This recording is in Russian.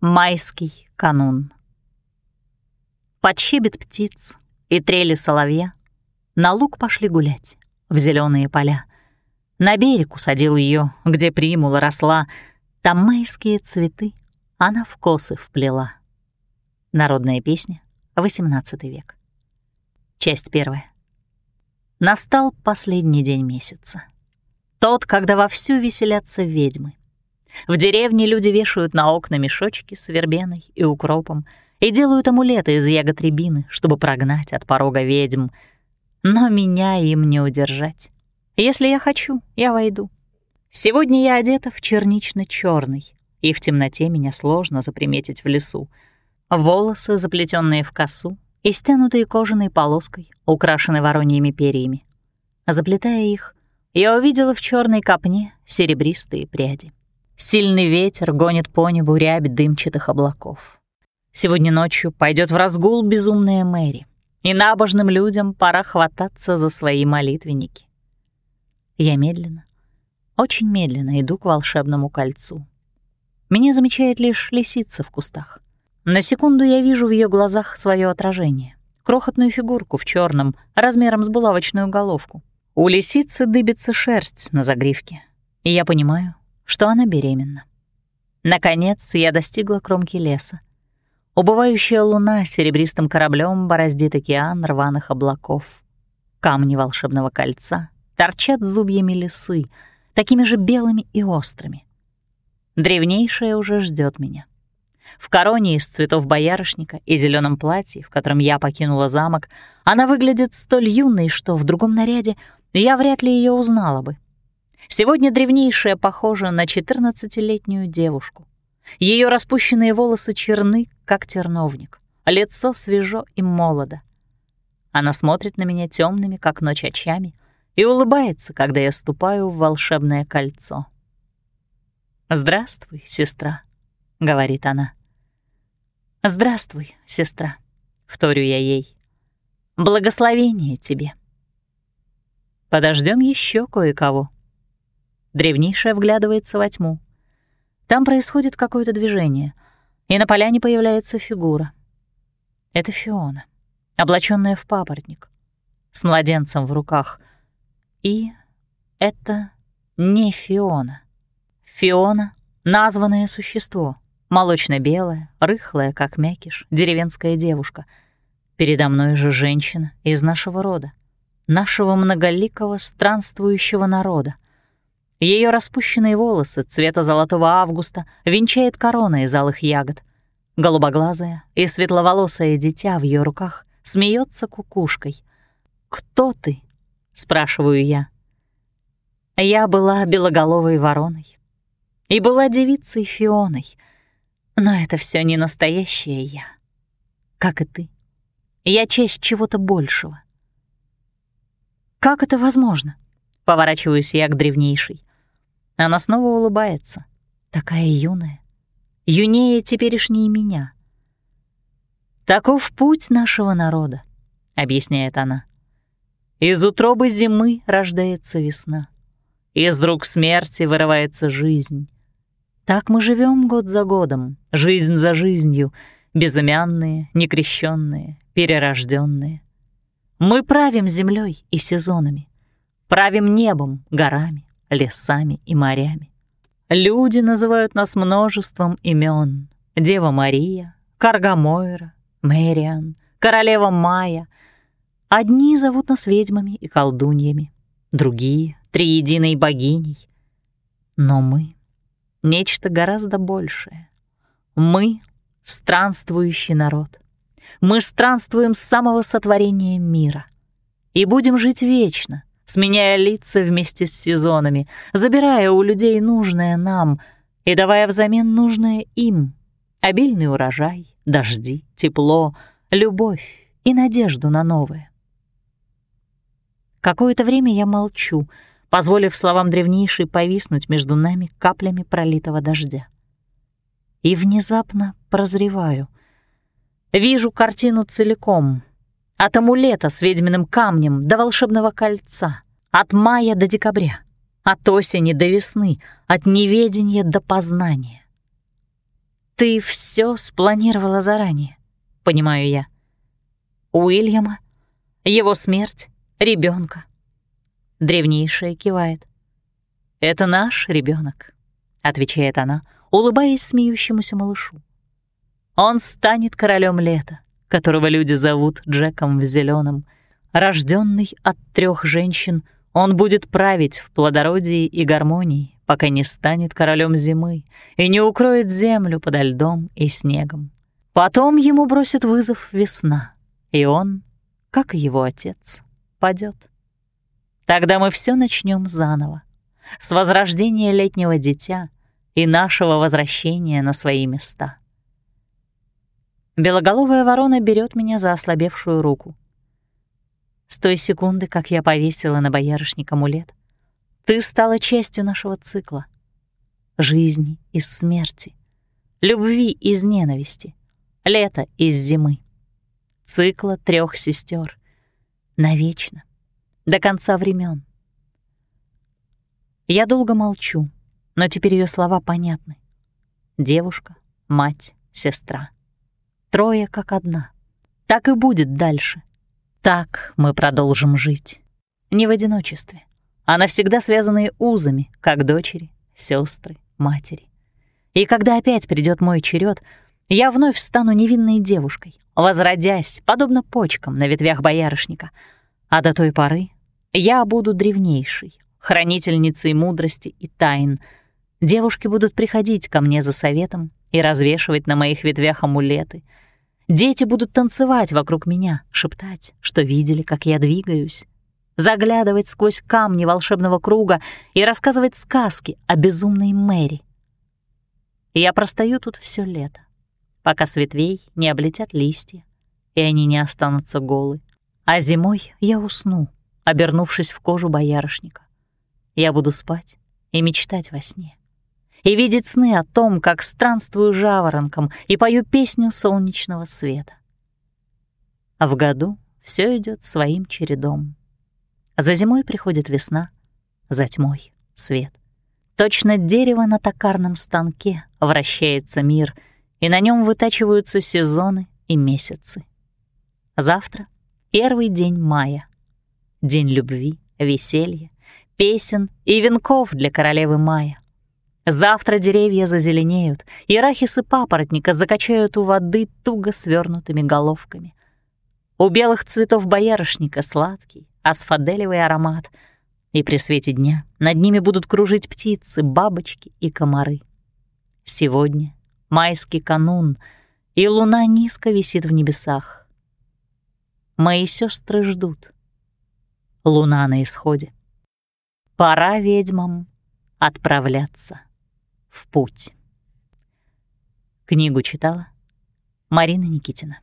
Майский канун. Под птиц и трели соловья на луг пошли гулять, в зеленые поля. На берег усадил ее, где примула росла, там майские цветы она в косы вплела. Народная песня, XVIII век. Часть первая. Настал последний день месяца. Тот, когда вовсю веселятся ведьмы. В деревне люди вешают на окна мешочки с вербеной и укропом и делают амулеты из ягод рябины, чтобы прогнать от порога ведьм. Но меня им не удержать. Если я хочу, я войду. Сегодня я одета в чернично черный и в темноте меня сложно заприметить в лесу. Волосы, заплетенные в косу и стянутые кожаной полоской, украшены вороньими перьями. Заплетая их, я увидела в черной копне серебристые пряди. Сильный ветер гонит по небу рябь дымчатых облаков. Сегодня ночью пойдет в разгул безумная Мэри, и набожным людям пора хвататься за свои молитвенники. Я медленно, очень медленно иду к волшебному кольцу. Меня замечает лишь лисица в кустах. На секунду я вижу в ее глазах свое отражение, крохотную фигурку в черном, размером с булавочную головку. У лисицы дыбится шерсть на загривке, и я понимаю, что она беременна. Наконец я достигла кромки леса. Убывающая луна серебристым кораблем бороздит океан рваных облаков. Камни волшебного кольца торчат зубьями лисы, такими же белыми и острыми. Древнейшая уже ждет меня. В короне из цветов боярышника и зеленом платье, в котором я покинула замок, она выглядит столь юной, что в другом наряде я вряд ли ее узнала бы. Сегодня древнейшая похожа на 14-летнюю девушку. Ее распущенные волосы черны, как терновник, лицо свежо и молодо. Она смотрит на меня темными, как ночь очами, и улыбается, когда я ступаю в волшебное кольцо. «Здравствуй, сестра», — говорит она. «Здравствуй, сестра», — вторю я ей. «Благословение тебе». Подождем еще кое-кого. Древнейшая вглядывается во тьму. Там происходит какое-то движение, и на поляне появляется фигура. Это Фиона, облаченная в папоротник, с младенцем в руках. И это не Фиона. Фиона — названное существо, молочно-белое, рыхлое, как мякиш, деревенская девушка. Передо мной же женщина из нашего рода, нашего многоликого странствующего народа — ее распущенные волосы цвета золотого августа венчает корона из алых ягод. Голубоглазая и светловолосое дитя в ее руках смеется кукушкой. «Кто ты?» — спрашиваю я. Я была белоголовой вороной и была девицей Фионой, но это все не настоящее я. Как и ты. Я часть чего-то большего. Как это возможно? Поворачиваюсь я к древнейшей. Она снова улыбается, такая юная, юнее теперешней меня. «Таков путь нашего народа», — объясняет она. «Из утробы зимы рождается весна, из рук смерти вырывается жизнь. Так мы живем год за годом, жизнь за жизнью, безымянные, некрещенные, перерожденные. Мы правим землей и сезонами, правим небом, горами, лесами и морями. Люди называют нас множеством имен: Дева Мария, Каргамойра, Мэриан, Королева Майя. Одни зовут нас ведьмами и колдуньями, другие — триединой богиней. Но мы — нечто гораздо большее. Мы — странствующий народ. Мы странствуем с самого сотворения мира и будем жить вечно, сменяя лица вместе с сезонами, забирая у людей нужное нам и давая взамен нужное им. Обильный урожай, дожди, тепло, любовь и надежду на новое. Какое-то время я молчу, позволив словам древнейшей повиснуть между нами каплями пролитого дождя. И внезапно прозреваю. Вижу картину целиком — от амулета с ведьминым камнем до волшебного кольца, от мая до декабря, от осени до весны, от неведения до познания. Ты все спланировала заранее, понимаю я. Уильяма, его смерть, ребенка. Древнейшая кивает. Это наш ребенок, отвечает она, улыбаясь смеющемуся малышу. Он станет королем лета, которого люди зовут Джеком в зеленом. Рожденный от трех женщин, он будет править в плодородии и гармонии, пока не станет королем зимы и не укроет землю подо льдом и снегом. Потом ему бросит вызов весна, и он, как и его отец, падет. Тогда мы все начнем заново, с возрождения летнего дитя и нашего возвращения на свои места. Белоголовая ворона берет меня за ослабевшую руку. С той секунды, как я повесила на боярышник амулет, ты стала частью нашего цикла. Жизни из смерти, любви из ненависти, лета из зимы, цикла трех сестер, навечно, до конца времен. Я долго молчу, но теперь ее слова понятны. Девушка, мать, сестра — трое как одна. Так и будет дальше. Так мы продолжим жить. Не в одиночестве, а навсегда связанные узами, как дочери, сестры, матери. И когда опять придет мой черед, я вновь стану невинной девушкой, возродясь, подобно почкам на ветвях боярышника. А до той поры я буду древнейшей, хранительницей мудрости и тайн. Девушки будут приходить ко мне за советом и развешивать на моих ветвях амулеты. Дети будут танцевать вокруг меня, шептать, что видели, как я двигаюсь, заглядывать сквозь камни волшебного круга и рассказывать сказки о безумной Мэри. Я простою тут все лето, пока с ветвей не облетят листья, и они не останутся голы. А зимой я усну, обернувшись в кожу боярышника. Я буду спать и мечтать во сне и видеть сны о том, как странствую жаворонком и пою песню солнечного света. А в году все идет своим чередом. За зимой приходит весна, за тьмой — свет. Точно дерево на токарном станке вращается мир, и на нем вытачиваются сезоны и месяцы. Завтра — первый день мая. День любви, веселья, песен и венков для королевы мая. Завтра деревья зазеленеют, и рахисы папоротника закачают у воды туго свернутыми головками. У белых цветов боярышника сладкий, асфаделевый аромат, и при свете дня над ними будут кружить птицы, бабочки и комары. Сегодня майский канун, и луна низко висит в небесах. Мои сестры ждут. Луна на исходе. Пора ведьмам отправляться в путь. Книгу читала Марина Никитина.